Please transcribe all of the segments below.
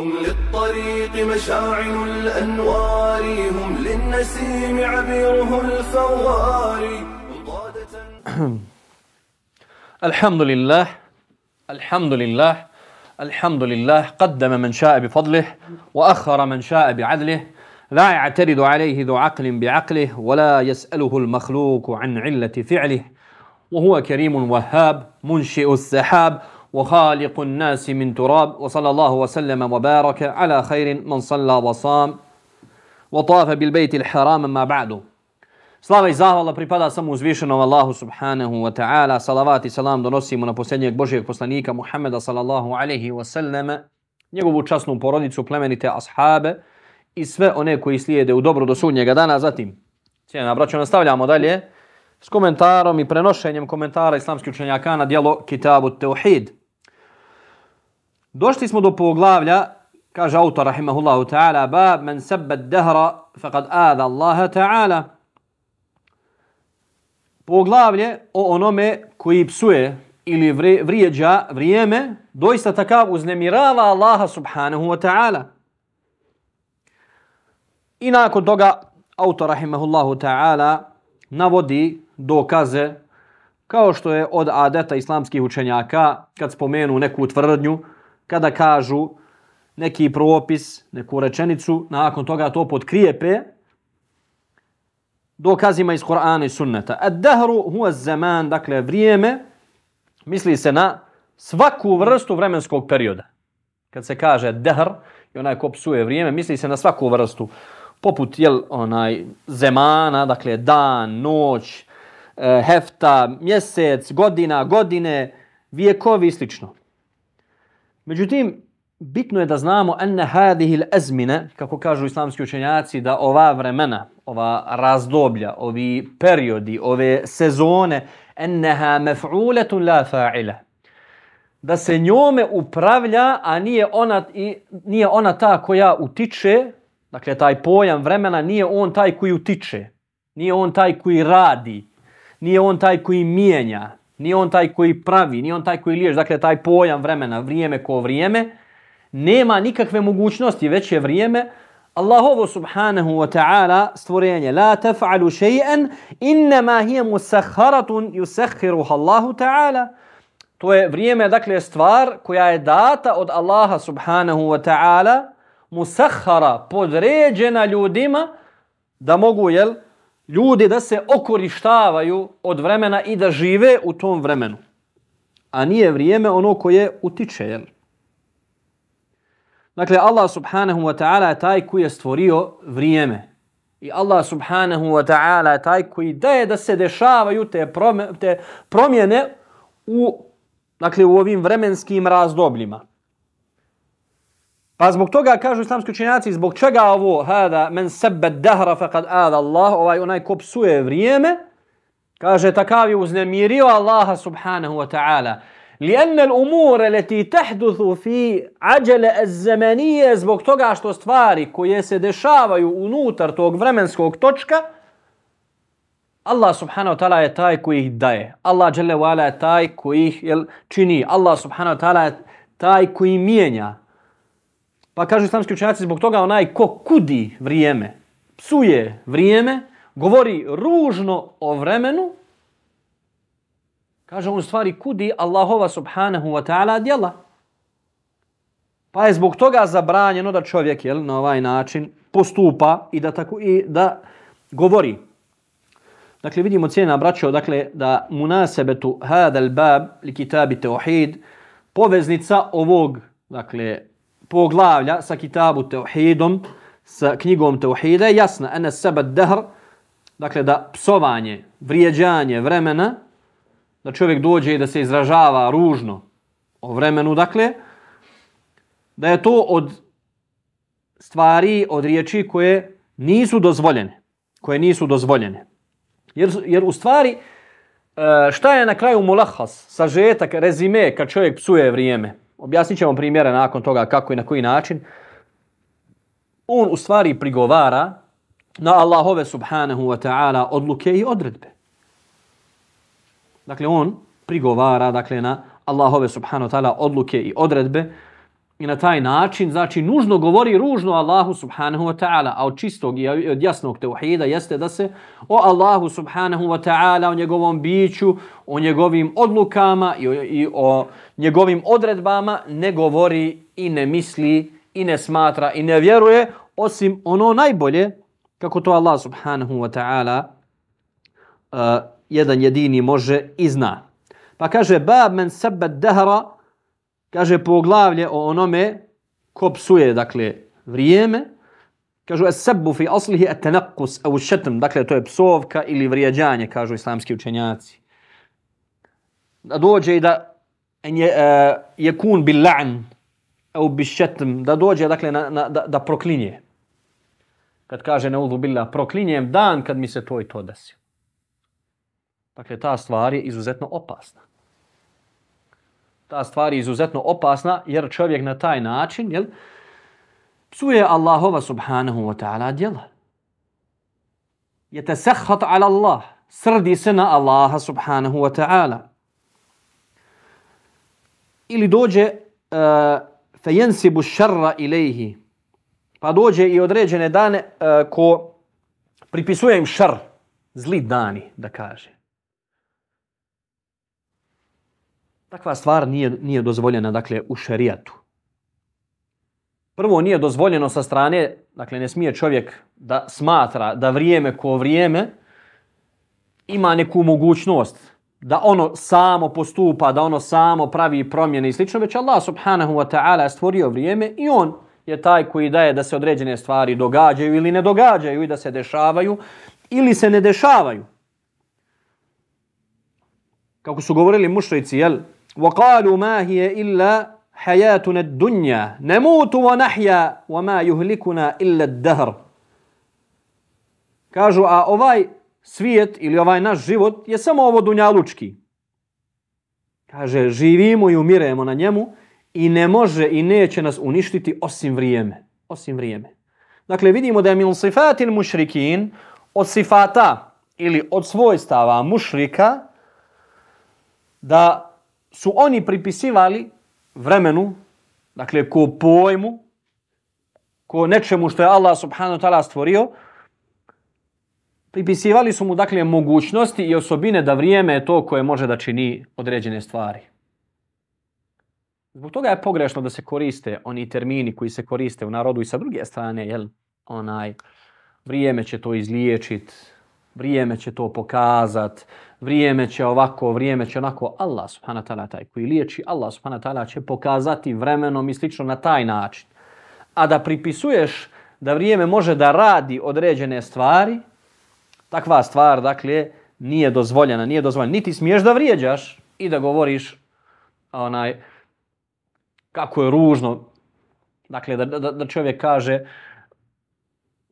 هم للطريق مشاعل الأنوار هم للنسيم عبيره الفوار الحمد لله الحمد لله الحمد لله قدم من شاء بفضله وأخر من شاء بعدله لا يعترض عليه ذو عقل بعقله ولا يسأله المخلوق عن علة فعله وهو كريم وهاب منشئ السحاب وخالق الناس من تراب وصلى الله وسلم وبارك على خير من صلى وصام وطاف بالبيت الحرام ما بعده Slava i zahvala pripada samo uzvišenom Allahu subhanahu wa ta'ala. Salavat i salam donosimo na posljednjeg Božijeg poslanika Muhammeda sallallahu alaihi wa sallam, njegovu časnu porodicu, plemenite ashabe i sve one koji slijede u dobro do sudnjega dana. Zatim, cijena braćo, nastavljamo dalje s komentarom i prenošenjem komentara islamskih učenjaka na dijelo Kitabu Teuhid. Došli smo do poglavlja, kaže autor rahimahullahu ta'ala, bab men sebed dehra faqad ada Allaha ta'ala. Poglavlje o onome koji psuje ili vrijeđa vrijeme, doista takav uznemirava Allaha subhanahu wa ta'ala. I nakon toga autor rahimahullahu ta'ala navodi dokaze kao što je od adeta islamskih učenjaka kad spomenu neku tvrdnju, kada kažu neki propis, neku rečenicu, nakon toga to podkrijepe dokazima iz Korana i Sunneta. Ad-dahru huwa zaman, dakle vrijeme, misli se na svaku vrstu vremenskog perioda. Kad se kaže dahr, i onaj ko psuje vrijeme, misli se na svaku vrstu poput jel, onaj zemana, dakle dan, noć, eh, hefta, mjesec, godina, godine, vijekovi i slično. Međutim, bitno je da znamo enne hadihi l-azmine, kako kažu islamski učenjaci, da ova vremena, ova razdoblja, ovi periodi, ove sezone, enneha mef'uletun la fa'ile. Da se njome upravlja, a nije ona, i, nije ona ta koja utiče, Dakle, taj pojam vremena nije on taj koji utiče, nije on taj koji radi, nije on taj koji mijenja, nije on taj koji pravi, nije on taj koji liješ. Dakle, taj pojam vremena, vrijeme ko vrijeme, nema nikakve mogućnosti, već je vrijeme. Allahovo subhanahu wa ta'ala stvorenje, la taf'alu še'en, innama hije musakharatun yusakhiruha Allahu ta'ala. To je vrijeme, dakle, stvar koja je data od Allaha subhanahu wa ta'ala, musahara, podređena ljudima, da mogu, jel, ljudi da se okorištavaju od vremena i da žive u tom vremenu. A nije vrijeme ono koje utiče, jel? Dakle, Allah subhanahu wa ta'ala je taj koji je stvorio vrijeme. I Allah subhanahu wa ta'ala je taj koji daje da se dešavaju te, te promjene u, dakle, u ovim vremenskim razdobljima. Pa zbog toga kažu islamski učenjaci, zbog čega ovo hada men sebe dahra faqad ada Allah, ovaj onaj ko psuje vrijeme, kaže takav je uznemirio Allaha subhanahu wa ta'ala. لأن الأمور التي تحدث في عجلة الزمنية zbog toga što stvari koje se dešavaju unutar tog vremenskog točka Allah subhanahu wa ta'ala je taj koji ih daje. Allah dželle wa je taj koji ih jel, čini. Allah subhanahu wa ta'ala je taj koji mijenja. Pa kažu islamski učenjaci zbog toga onaj ko kudi vrijeme, psuje vrijeme, govori ružno o vremenu, kaže on stvari kudi Allahova subhanahu wa ta'ala djela. Pa je zbog toga zabranjeno da čovjek jel, na ovaj način postupa i da tako i da govori. Dakle, vidimo cijena braćo, dakle, da munasebetu hadal bab li kitabi teohid, poveznica ovog, dakle, poglavlja sa kitabu Teuhidom, sa knjigom Teuhida, je jasna, ene sebe dehr, dakle da psovanje, vrijeđanje vremena, da čovjek dođe i da se izražava ružno o vremenu, dakle, da je to od stvari, od riječi koje nisu dozvoljene. Koje nisu dozvoljene. Jer, jer u stvari, e, šta je na kraju mulahas, sažetak, rezime, kad čovjek psuje vrijeme? Objasnit ćemo primjere nakon toga kako i na koji način. On u stvari prigovara na Allahove subhanahu wa ta'ala odluke i odredbe. Dakle, on prigovara dakle, na Allahove subhanahu wa ta'ala odluke i odredbe i na taj način, znači nužno govori ružno Allahu subhanahu wa ta'ala, a od čistog i od jasnog teuhida jeste da se o Allahu subhanahu wa ta'ala, o njegovom biću, o njegovim odlukama i o, i o njegovim odredbama ne govori i ne misli i ne smatra i ne vjeruje osim ono najbolje kako to Allah subhanahu wa ta'ala uh, jedan jedini može i zna. Pa kaže, bab men sebe dahra, kaže poglavlje o onome ko psuje, dakle, vrijeme, kažu esebu fi aslihi etenakus, au šetm, dakle, to je psovka ili vrijeđanje, kažu islamski učenjaci. Da dođe i da je, uh, je kun bil la'n au bi šetm, da dođe, dakle, na, na, da, da proklinje. Kad kaže neudhu billah, proklinjem dan kad mi se to i to desi. Dakle, ta stvar je izuzetno opasna ta stvar je izuzetno opasna jer čovjek na taj način jel, psuje Allahova subhanahu wa ta'ala djela. Je sehat ala Allah. Srdi se na Allaha subhanahu wa ta'ala. Ili dođe eh, uh, fe šarra ilaihi. Pa dođe i određene dane uh, ko pripisuje im šar, zli dani, da kaže. Takva stvar nije, nije dozvoljena dakle, u šerijatu. Prvo nije dozvoljeno sa strane, dakle ne smije čovjek da smatra da vrijeme ko vrijeme ima neku mogućnost da ono samo postupa, da ono samo pravi promjene i slično, već Allah subhanahu wa ta'ala stvorio vrijeme i on je taj koji daje da se određene stvari događaju ili ne događaju i da se dešavaju ili se ne dešavaju. Kako su govorili mušrici, jel, وقالوا ما هي إلا حياتنا الدنيا نموت ونحيا وما يهلكنا إلا الدهر Kažu, a ovaj svijet ili ovaj naš život je samo ovo dunjalučki. Kaže, živimo i umiremo na njemu i ne može i neće nas uništiti osim vrijeme. Osim vrijeme. Dakle, vidimo da je min sifatil mušrikin od sifata ili od svojstava mušrika da su oni pripisivali vremenu, dakle ko pojmu, ko nečemu što je Allah subhanahu wa ta'ala stvorio, pripisivali su mu dakle mogućnosti i osobine da vrijeme je to koje može da čini određene stvari. Zbog toga je pogrešno da se koriste oni termini koji se koriste u narodu i sa druge strane, jel, onaj, vrijeme će to izliječiti, vrijeme će to pokazat, vrijeme će ovako, vrijeme će onako. Allah subhanahu ta'ala taj koji liječi, Allah subhanahu ta'ala će pokazati vremenom i slično na taj način. A da pripisuješ da vrijeme može da radi određene stvari, takva stvar, dakle, nije dozvoljena, nije dozvoljena. Niti smiješ da vrijeđaš i da govoriš onaj, kako je ružno, dakle, da, da, da čovjek kaže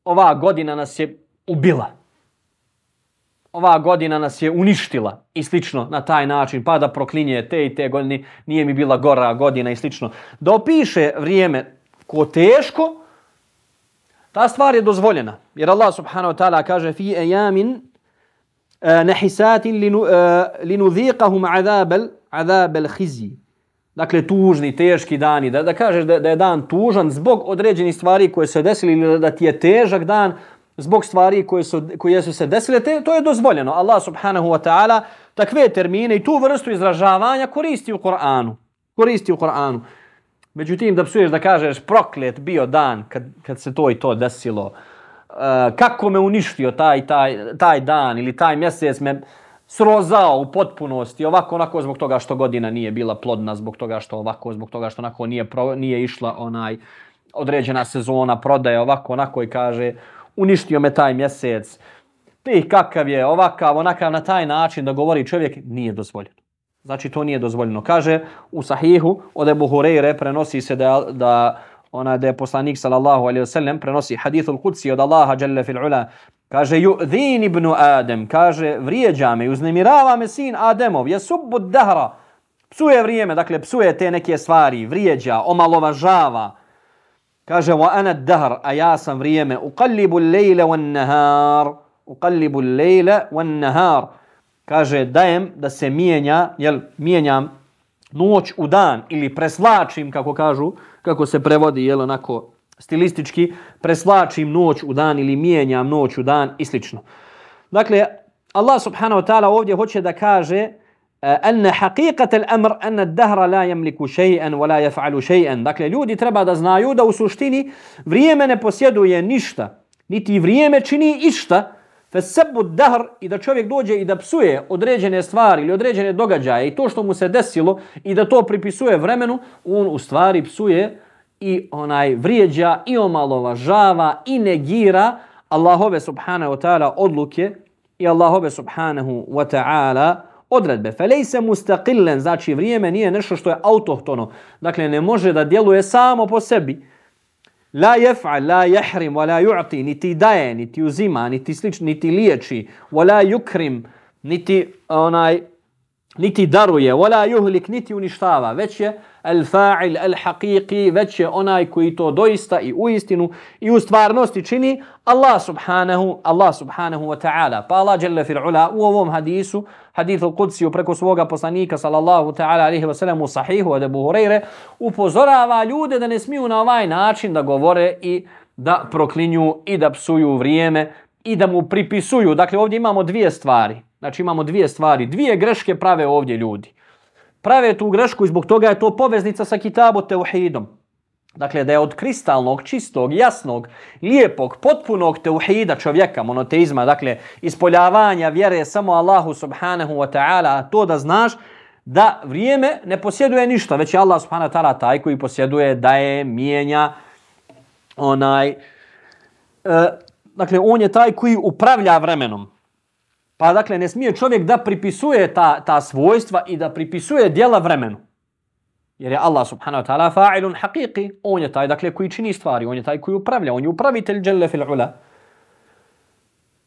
ova godina nas je ubila ova godina nas je uništila i slično na taj način, pa da proklinje te i te godine, nije mi bila gora godina i slično. Da opiše vrijeme ko teško, ta stvar je dozvoljena. Jer Allah subhanahu wa ta'ala kaže fi ejamin e, nehisatin e, linudhiqahum azabel, azabel hizi. Dakle, tužni, teški dani. Da, da kažeš da, da je dan tužan zbog određenih stvari koje se desili ili da ti je težak dan, zbog stvari koje su, koje su se desile, te, to je dozvoljeno. Allah subhanahu wa ta'ala takve termine i tu vrstu izražavanja koristi u Koranu. Koristi u Koranu. Međutim, da psuješ da kažeš proklet bio dan kad, kad se to i to desilo, uh, kako me uništio taj, taj, taj dan ili taj mjesec me srozao u potpunosti, ovako onako zbog toga što godina nije bila plodna, zbog toga što ovako, zbog toga što onako nije, pro, nije išla onaj određena sezona prodaje, ovako onako i kaže uništio me taj mjesec, ti kakav je, ovakav, onakav, na taj način da govori čovjek, nije dozvoljeno. Znači, to nije dozvoljeno. Kaže u sahihu, od Ebu Hureyre prenosi se da, da, ona, da je poslanik sallallahu alaihi sellem prenosi hadithul qudsi od Allaha jalla fil ula. Kaže, yu'dhin ibn Adem, kaže, vrijeđa me, uznemirava me sin Ademov, je subbu dahra, psuje vrijeme, dakle, psuje te neke stvari, vrijeđa, omalovažava, Kaže, wa ana dahr, a ja sam vrijeme, uqallibu lejle wan nahar, uqallibu lejle wan nahar. Kaže, dajem da se mijenja, jel, mijenjam noć u dan ili preslačim, kako kažu, kako se prevodi, jel, onako stilistički, preslačim noć u dan ili mijenjam noć u dan i slično. Dakle, Allah subhanahu wa ta'ala ovdje hoće da kaže أن حقيقة الأمر أن الدهر لا يملك شيئا ولا يفعل شيئا. Dakle, ljudi treba da znaju da u suštini vrijeme ne posjeduje ništa, niti vrijeme čini išta, Fesebu dahr i da čovjek dođe i da psuje određene stvari ili određene događaje i to što mu se desilo i da to pripisuje vremenu, on u stvari psuje i onaj vrijeđa i omalovažava i negira Allahove subhanahu wa ta'ala odluke i Allahove subhanahu wa ta'ala odredbe. Felejse mustaqillen, znači vrijeme nije nešto što je autohtono. Dakle, ne može da djeluje samo po sebi. La yef'al, la yahrim, wa la yu'ti, niti daje, niti uzima, niti slično, niti liječi, wa la yukrim, niti onaj, niti daruje, wa la yuhlik, niti uništava, već je al fa'il al haqiqi već je onaj koji to doista i u istinu i u stvarnosti čini Allah subhanahu Allah subhanahu wa ta'ala pa Allah jalla fil ula u ovom hadisu hadith al qudsi preko svoga poslanika sallallahu ta'ala alayhi ve sallam u sahihu od Abu Hurajre upozorava ljude da ne smiju na ovaj način da govore i da proklinju i da psuju vrijeme i da mu pripisuju. Dakle ovdje imamo dvije stvari. Znači imamo dvije stvari. Dvije greške prave ovdje ljudi. Prave tu grešku i zbog toga je to poveznica sa kitabu teuhidom. Dakle, da je od kristalnog, čistog, jasnog, lijepog, potpunog teuhida čovjeka, monoteizma, dakle, ispoljavanja vjere samo Allahu subhanahu wa ta'ala, to da znaš da vrijeme ne posjeduje ništa, već je Allah subhanahu wa ta'ala taj koji posjeduje, daje, mijenja onaj... E, dakle, on je taj koji upravlja vremenom. Pa dakle, ne smije čovjek da pripisuje ta, ta svojstva i da pripisuje dijela vremenu. Jer je Allah subhanahu wa ta'ala fa'ilun haqiqi. On je taj dakle, koji čini stvari, on je taj koji upravlja, on je upravitelj dželle fil ula.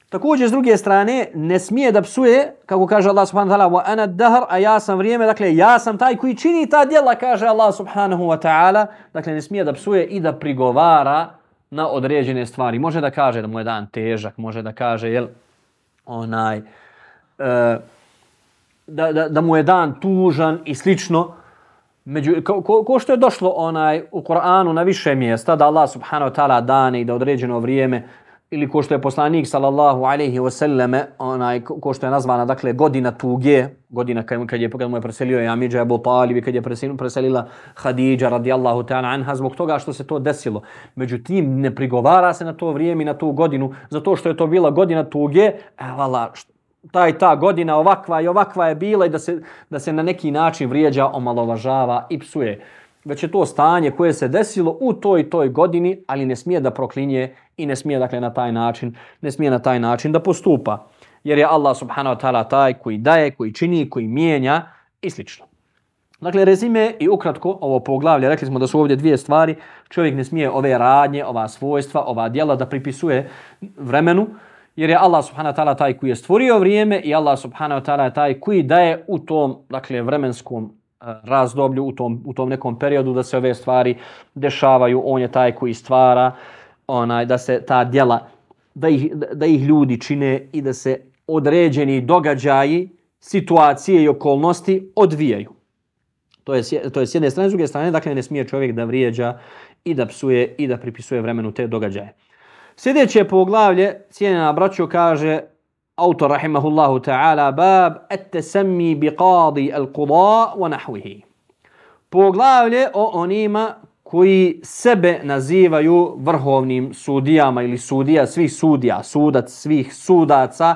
Također, s druge strane, ne smije da psuje, kako kaže Allah subhanahu wa ta'ala, wa ana dahr, a ja sam vrijeme, dakle, ja sam taj koji čini ta djela, kaže Allah subhanahu wa ta'ala, dakle, ne smije da psuje i da prigovara na određene stvari. Može da kaže da mu je dan težak, može da kaže, jel, onaj e, da, da, da mu je dan tužan i slično među ko, ko, ko što je došlo onaj u Kur'anu na više mjesta da Allah subhanahu wa ta'ala dane i da određeno vrijeme ili ko što je poslanik sallallahu alejhi ve selleme onaj ko što je nazvana dakle godina tuge godina kad kad je kad mu je preselio Jamidža Abu Talib kad je preselila, preselila Hadidža radijallahu ta'ala anha zbog toga što se to desilo. Međutim ne prigovara se na to vrijeme i na tu godinu zato što je to bila godina tuge e ta taj ta godina ovakva i ovakva je bila i da se da se na neki način vrijeđa omalovažava i psuje već je to stanje koje se desilo u toj toj godini, ali ne smije da proklinje i ne smije dakle na taj način, ne smije na taj način da postupa. Jer je Allah subhanahu wa ta'ala taj koji daje, koji čini, koji mijenja i slično. Dakle, rezime i ukratko ovo poglavlje, rekli smo da su ovdje dvije stvari, čovjek ne smije ove radnje, ova svojstva, ova dijela da pripisuje vremenu, jer je Allah subhanahu wa ta'ala taj koji je stvorio vrijeme i Allah subhanahu wa ta'ala je taj koji daje u tom dakle, vremenskom eh, razdoblju, u tom, u tom nekom periodu da se ove stvari dešavaju. On je taj koji stvara onaj da se ta djela, da ih, da ih ljudi čine i da se određeni događaji, situacije i okolnosti odvijaju. To je, to je s jedne strane, s druge strane, dakle ne smije čovjek da vrijeđa i da psuje i da pripisuje vremenu te događaje. Sljedeće poglavlje, cijenjena braćo, kaže autor rahimahullahu ta'ala bab at-tasammi bi qadi al-qada wa nahwihi. Poglavlje o onima koji sebe nazivaju vrhovnim sudijama ili sudija svih sudija, sudac svih sudaca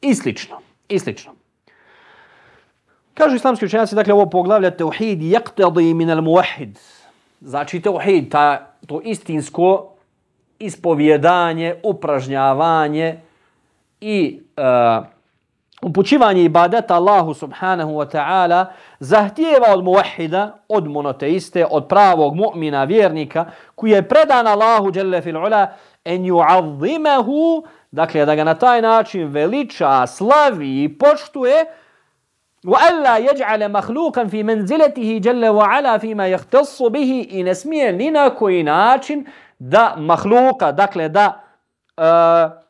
i slično. I slično. Kažu islamski učenjaci, dakle, ovo poglavlja teuhid jaktadi min al muwahid. Znači, teuhid, ta, to istinsko ispovjedanje, upražnjavanje, i uh, upućivanje ibadeta Allahu subhanahu wa ta'ala zahtijeva od muwahida, od monoteiste, od pravog mu'mina, vjernika, koji je predan Allahu dželle fil ula, en ju'azzimahu, dakle da ga na taj način veliča, slavi i poštuje, wa alla yaj'ala makhluqan fi manzilatihi jalla wa ala fi ma yahtassu bihi in ismiya lina koji način da mahluka dakle da uh,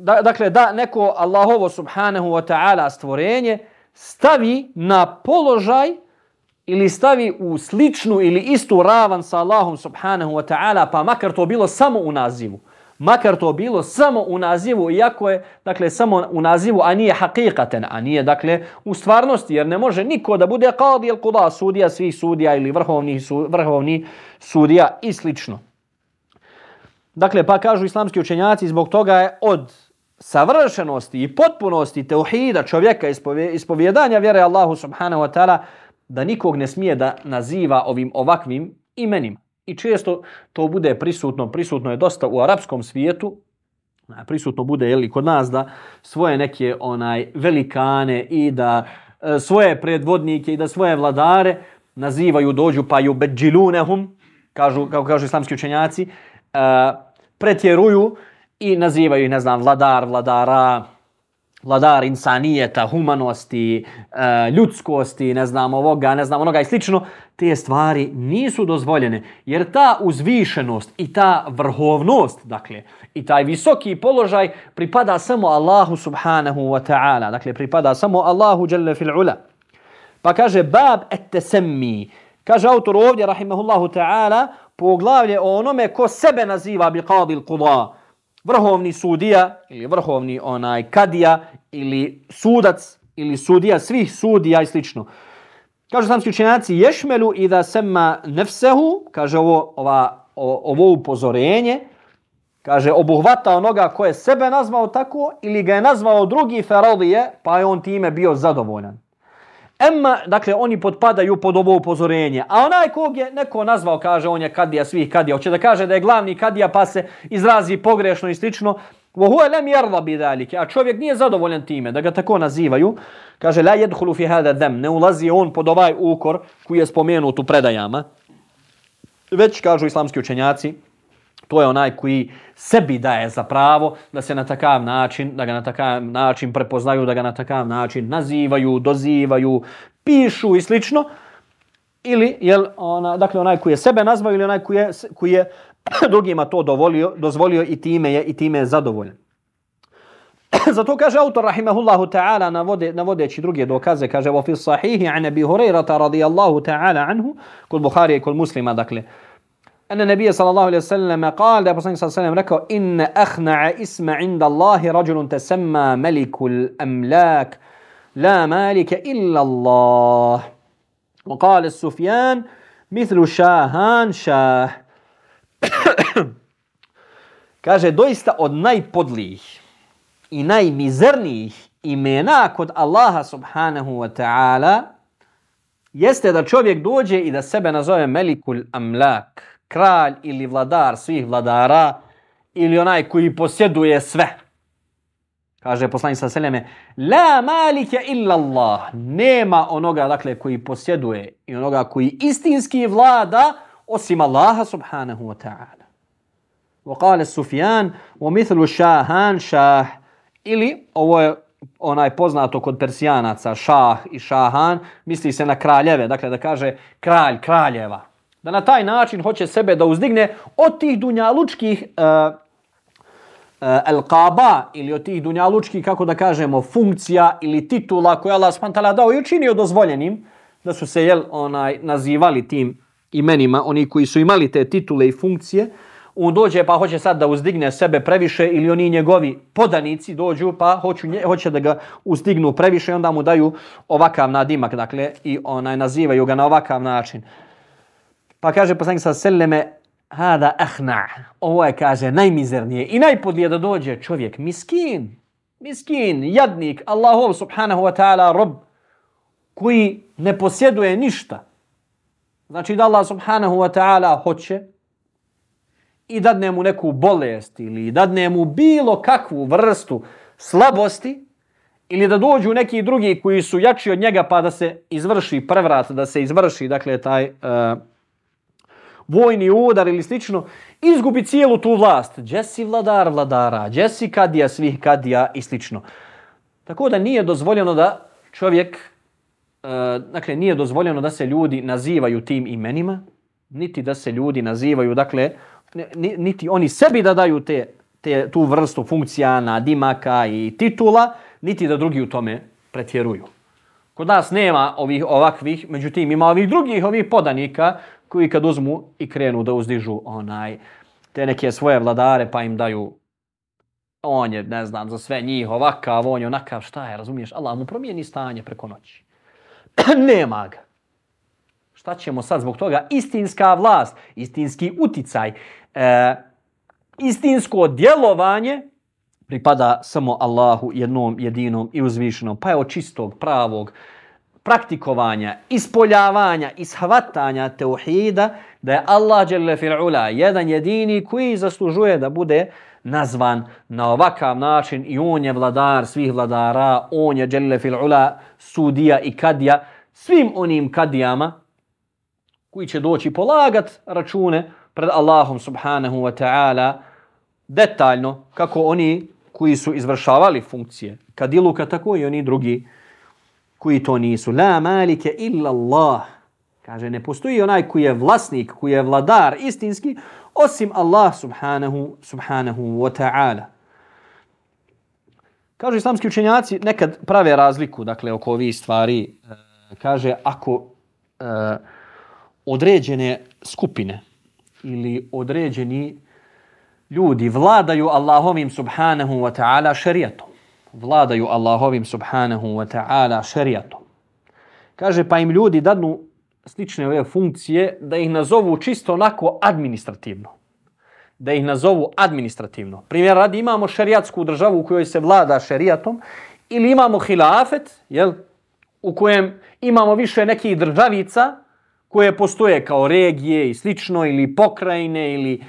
da, dakle, da neko Allahovo subhanahu wa ta'ala stvorenje stavi na položaj ili stavi u sličnu ili istu ravan sa Allahom subhanahu wa ta'ala, pa makar to bilo samo u nazivu. Makar to bilo samo u nazivu, iako je dakle, samo u nazivu, a nije hakikaten, a nije dakle, u stvarnosti, jer ne može niko da bude qadi il kuda, sudija svih sudija ili vrhovni, su, vrhovni sudija i slično. Dakle, pa kažu islamski učenjaci, zbog toga je od savršenosti i potpunosti teuhida čovjeka ispovjedanja vjere Allahu subhanahu wa ta'ala da nikog ne smije da naziva ovim ovakvim imenima. I često to bude prisutno, prisutno je dosta u arapskom svijetu, prisutno bude ili kod nas da svoje neke onaj velikane i da e, svoje predvodnike i da svoje vladare nazivaju, dođu pa ju beđilunehum, kažu, kako kažu islamski učenjaci, e, pretjeruju i nazivaju ih, ne znam, vladar, vladara, vladar insanijeta, humanosti, e, ljudskosti, ne znam, ovoga, ne znam, onoga i slično, te stvari nisu dozvoljene. Jer ta uzvišenost i ta vrhovnost, dakle, i taj visoki položaj pripada samo Allahu subhanahu wa ta'ala. Dakle, pripada samo Allahu jalla fil ula. Pa kaže, bab et tesemmi. Kaže autor ovdje, rahimahullahu ta'ala, poglavlje o onome ko sebe naziva bi qadil quda, vrhovni sudija ili vrhovni onaj kadija ili sudac ili sudija svih sudija i slično. Kaže islamski učenjaci ješmelu i da sema nefsehu, kaže ovo, ova, ovo upozorenje, kaže obuhvata onoga ko je sebe nazvao tako ili ga je nazvao drugi feradije, pa je on time bio zadovoljan. Emma, dakle, oni podpadaju pod ovo upozorenje. A onaj kog je neko nazvao, kaže, on je kadija svih kadija. Hoće da kaže da je glavni kadija pa se izrazi pogrešno i slično. Vohu lem jerva bi. A čovjek nije zadovoljan time da ga tako nazivaju. Kaže, la jedhulu fi hada dem. Ne ulazi on pod ovaj ukor koji je spomenut u predajama. Već kažu islamski učenjaci, To je onaj koji sebi daje za pravo da se na takav način, da ga na takav način prepoznaju, da ga na takav način nazivaju, dozivaju, pišu i slično. Ili, jel, ona, dakle, onaj koji je sebe nazvao ili onaj koji je, koji je drugima to dovolio, dozvolio i time je, i time je zadovoljan. Zato kaže autor rahimehullahu ta'ala navode, navodeći druge dokaze, kaže wa fi sahihi an Abi Hurajra radijallahu ta'ala anhu, kod Buhari i kod muslima, dakle, أن النبي صلى الله عليه وسلم قال ده صلى الله عليه وسلم لك إن أخنع إسم عند الله رجل تسمى ملك الأملاك لا مالك إلا الله. وقال السفيان مثل شاهان شاه. Kaže, doista od najpodlijih i najmizernijih imena kod Allaha subhanahu wa ta'ala jeste da čovjek dođe i da sebe nazove Melikul Amlak, kralj ili vladar svih vladara ili onaj koji posjeduje sve. Kaže poslanik sa seljeme, la malike illa Allah. Nema onoga dakle, koji posjeduje i onoga koji istinski vlada osim Allaha subhanahu wa ta'ala. وقال سفيان ومثل شاهان شاه ili ovo je onaj poznato kod persijanaca šah i šahan misli se na kraljeve dakle da kaže kralj kraljeva da na taj način hoće sebe da uzdigne od tih dunjalučkih uh, uh, ili od tih dunjalučkih, kako da kažemo, funkcija ili titula koja Allah spantala dao i učinio dozvoljenim, da su se jel, onaj nazivali tim imenima, oni koji su imali te titule i funkcije, on dođe pa hoće sad da uzdigne sebe previše ili oni njegovi podanici dođu pa hoću, nje, hoće da ga uzdignu previše i onda mu daju ovakav nadimak, dakle, i onaj nazivaju ga na ovakav način. Pa kaže poslanik sa selleme, hada ahna. Ovo je, kaže, najmizernije i najpodlije da dođe čovjek, miskin, miskin, jadnik, Allahov subhanahu wa ta'ala rob, koji ne posjeduje ništa. Znači da Allah subhanahu wa ta'ala hoće i dadne mu neku bolest ili dadne mu bilo kakvu vrstu slabosti ili da dođu neki drugi koji su jači od njega pa da se izvrši prevrat, da se izvrši dakle taj uh, vojni udar ili slično, izgubi cijelu tu vlast. Gdje vladar vladara, gdje kadija svih kadija i slično. Tako da nije dozvoljeno da čovjek, uh, dakle nije dozvoljeno da se ljudi nazivaju tim imenima, niti da se ljudi nazivaju, dakle, niti oni sebi da daju te, te, tu vrstu funkcija nadimaka i titula, niti da drugi u tome pretjeruju. Kod nas nema ovih ovakvih, međutim ima ovih drugih ovih podanika koji kad uzmu i krenu da uzdižu onaj te neke svoje vladare pa im daju on je, ne znam, za sve njih ovakav, on je onakav, šta je, razumiješ? Allah mu promijeni stanje preko noći. nema ga. Šta ćemo sad zbog toga? Istinska vlast, istinski uticaj, e, istinsko djelovanje pripada samo Allahu jednom, jedinom i uzvišenom. Pa je od čistog, pravog praktikovanja, ispoljavanja, ishvatanja teuhida, da je Allah dželle fi'ula jedan jedini koji zaslužuje da bude nazvan na ovakav način i on je vladar svih vladara, on je dželle fi'ula sudija i kadija svim onim kadijama koji će doći polagat račune pred Allahom subhanahu wa ta'ala detaljno kako oni koji su izvršavali funkcije kadiluka tako i oni drugi koji to nisu. La malike illa Allah. Kaže, ne postoji onaj koji je vlasnik, koji je vladar istinski, osim Allah subhanahu, subhanahu wa ta'ala. Kažu islamski učenjaci, nekad prave razliku, dakle, oko ovih stvari. E, kaže, ako e, određene skupine ili određeni ljudi vladaju Allahovim subhanahu wa ta'ala šarijatom, vladaju Allahovim subhanahu wa ta'ala šerijatom. Kaže, pa im ljudi dadnu slične ove funkcije da ih nazovu čisto onako administrativno. Da ih nazovu administrativno. Primjer radi, imamo šerijatsku državu u kojoj se vlada šerijatom ili imamo hilafet, jel, u kojem imamo više nekih državica koje postoje kao regije i slično ili pokrajine ili e,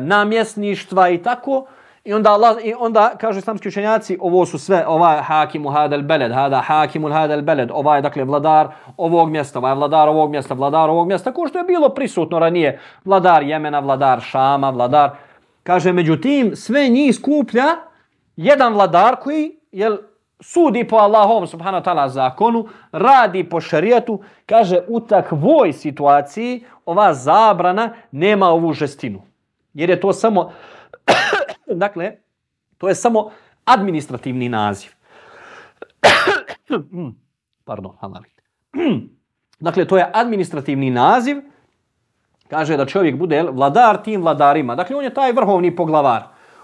namjesništva i tako. I onda Allah i onda kažu islamski učenjaci ovo su sve ovaj hakimu hadal beled hada hakimu hadal beled ovaj dakle vladar ovog mjesta ovaj vladar ovog mjesta vladar ovog mjesta ko što je bilo prisutno ranije vladar Jemena vladar Šama vladar kaže međutim sve njih skuplja jedan vladar koji je sudi po Allahom subhanahu wa ta'ala zakonu, radi po šarijatu, kaže u takvoj situaciji ova zabrana nema ovu žestinu. Jer je to samo dakle, to je samo administrativni naziv. Pardon, halalit. dakle, to je administrativni naziv. Kaže da čovjek bude vladar tim vladarima. Dakle, on je taj vrhovni poglavar.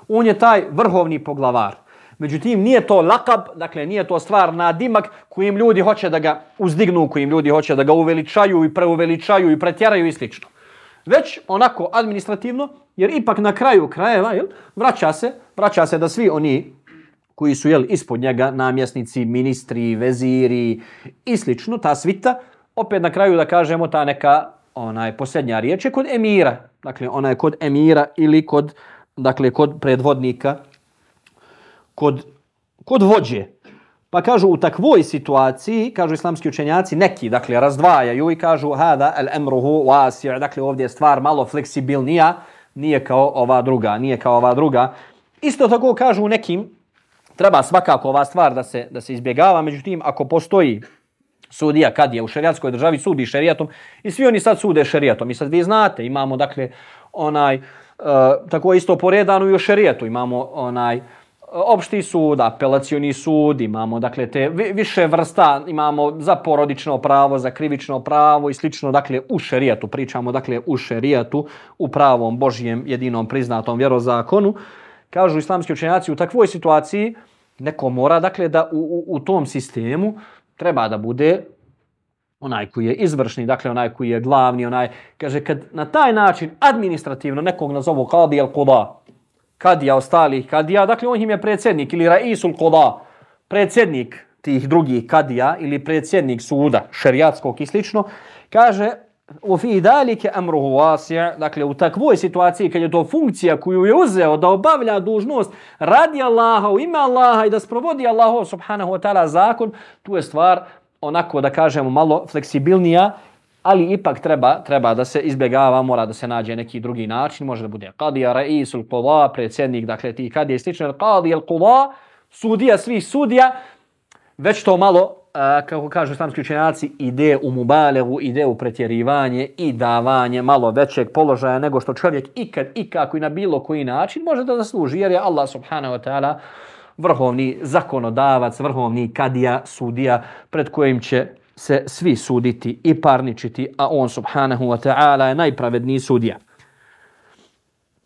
On je taj vrhovni poglavar. Međutim, nije to lakab, dakle, nije to stvar na dimak kojim ljudi hoće da ga uzdignu, kojim ljudi hoće da ga uveličaju i preuveličaju i pretjeraju i slično već onako administrativno, jer ipak na kraju krajeva jel, vraća se, vraća se da svi oni koji su jel, ispod njega, namjesnici, ministri, veziri i slično, ta svita, opet na kraju da kažemo ta neka onaj posljednja riječ je kod emira. Dakle, ona je kod emira ili kod, dakle, kod predvodnika, kod, kod vođe. Pa kažu u takvoj situaciji, kažu islamski učenjaci, neki dakle razdvajaju i kažu hada al amruhu wasi', dakle ovdje je stvar malo fleksibilnija, nije kao ova druga, nije kao ova druga. Isto tako kažu nekim treba svakako ova stvar da se da se izbjegava, međutim ako postoji sudija kad je u šerijatskoj državi sudi šerijatom i svi oni sad sude šerijatom i sad vi znate imamo dakle onaj uh, tako isto poredano i u šerijatu imamo onaj uh, opšti sud, apelacioni sud, imamo dakle te više vrsta, imamo za porodično pravo, za krivično pravo i slično, dakle u šerijatu, pričamo dakle u šerijatu, u pravom Božijem jedinom priznatom vjerozakonu. Kažu islamski učenjaci u takvoj situaciji neko mora dakle da u, u, u tom sistemu treba da bude onaj koji je izvršni, dakle onaj koji je glavni, onaj, kaže, kad na taj način administrativno nekog nazovu kadi al kuda, kadija ostalih kadija, dakle on im je predsjednik ili raisul koda, predsjednik tih drugih kadija ili predsjednik suda šerijatskog i slično, kaže u fi dalike amruhu wasi' dakle u takvoj situaciji kad je to funkcija koju je uzeo da obavlja dužnost radi Allaha u ime Allaha i da sprovodi Allahu subhanahu wa ta'ala zakon tu je stvar onako da kažemo malo fleksibilnija ali ipak treba treba da se izbjegava, mora da se nađe neki drugi način, može da bude kadija, raisul, qada, predsjednik, dakle ti kadije i slično, qadija, qada, sudija, svi sudija, već to malo, a, kako kažu islamski učenjaci, ide u mubalegu, ide u pretjerivanje i davanje malo većeg položaja nego što čovjek ikad i kako i na bilo koji način može da zasluži, jer je Allah subhanahu wa ta'ala vrhovni zakonodavac, vrhovni kadija, sudija, pred kojim će se svi suditi i parničiti, a on subhanahu wa ta'ala je najpravedniji sudija.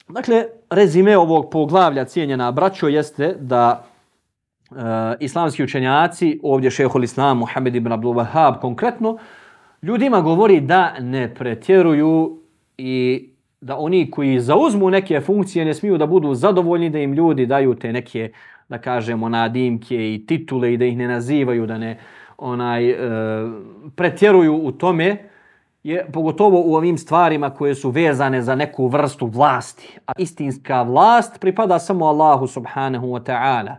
Dakle, rezime ovog poglavlja cijenjena braćo jeste da e, islamski učenjaci, ovdje šehol islam Muhammed ibn Abdul Wahab konkretno, ljudima govori da ne pretjeruju i da oni koji zauzmu neke funkcije ne smiju da budu zadovoljni da im ljudi daju te neke, da kažemo, nadimke i titule i da ih ne nazivaju, da ne onaj e, pretjeruju u tome, je pogotovo u ovim stvarima koje su vezane za neku vrstu vlasti. A istinska vlast pripada samo Allahu subhanahu wa ta'ala.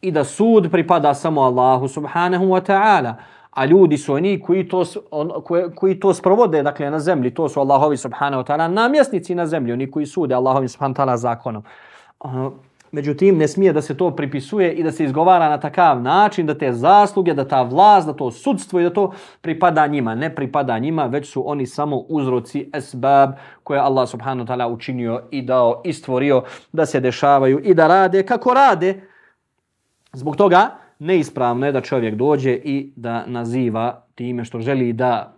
I da sud pripada samo Allahu subhanahu wa ta'ala a ljudi su oni koji to, on, koji, koji to sprovode dakle, na zemlji. To su Allahovi subhanahu wa ta'ala namjesnici na zemlji, oni koji sude Allahovi subhanahu wa ta'ala zakonom. Ono, Međutim, ne smije da se to pripisuje i da se izgovara na takav način da te zasluge, da ta vlast, da to sudstvo i da to pripada njima. Ne pripada njima, već su oni samo uzroci esbab koje Allah subhanahu wa ta'ala učinio i dao i stvorio da se dešavaju i da rade kako rade. Zbog toga, neispravno je da čovjek dođe i da naziva time što želi da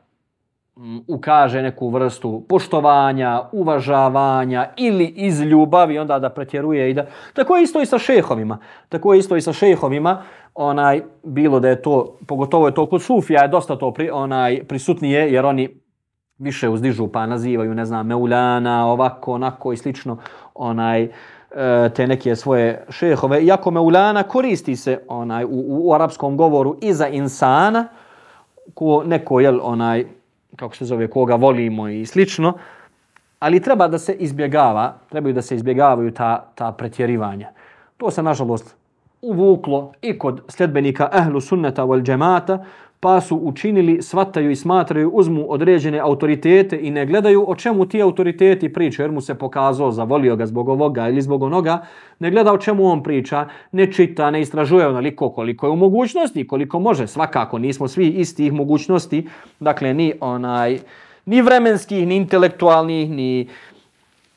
ukaže neku vrstu poštovanja, uvažavanja ili iz ljubavi onda da pretjeruje i da tako je isto i sa šehovima. Tako je isto i sa šehovima. Onaj bilo da je to pogotovo je to kod sufija je dosta to pri, onaj prisutnije jer oni više uzdižu pa nazivaju ne znam Meulana ovako onako i slično onaj e, te neke svoje šehove. Iako Meulana koristi se onaj u, u, u arapskom govoru i za insana, ko neko, jel, onaj, kako se zove, koga volimo i slično, ali treba da se izbjegava, trebaju da se izbjegavaju ta, ta pretjerivanja. To se, nažalost, uvuklo i kod sljedbenika ehlu sunneta wal džemata, pa su učinili, svataju i smatraju, uzmu određene autoritete i ne gledaju o čemu ti autoriteti pričaju, jer mu se pokazao, zavolio ga zbog ovoga ili zbog onoga, ne gleda o čemu on priča, ne čita, ne istražuje onoliko koliko je u mogućnosti, koliko može, svakako, nismo svi istih mogućnosti, dakle, ni onaj, ni vremenskih, ni intelektualnih, ni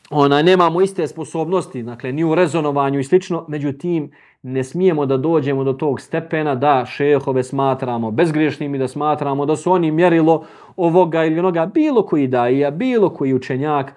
onaj, nemamo iste sposobnosti, dakle, ni u rezonovanju i slično, međutim, ne smijemo da dođemo do tog stepena da šehove smatramo bezgriješnim i da smatramo da su oni mjerilo ovoga ili onoga, bilo koji daija, bilo koji učenjak,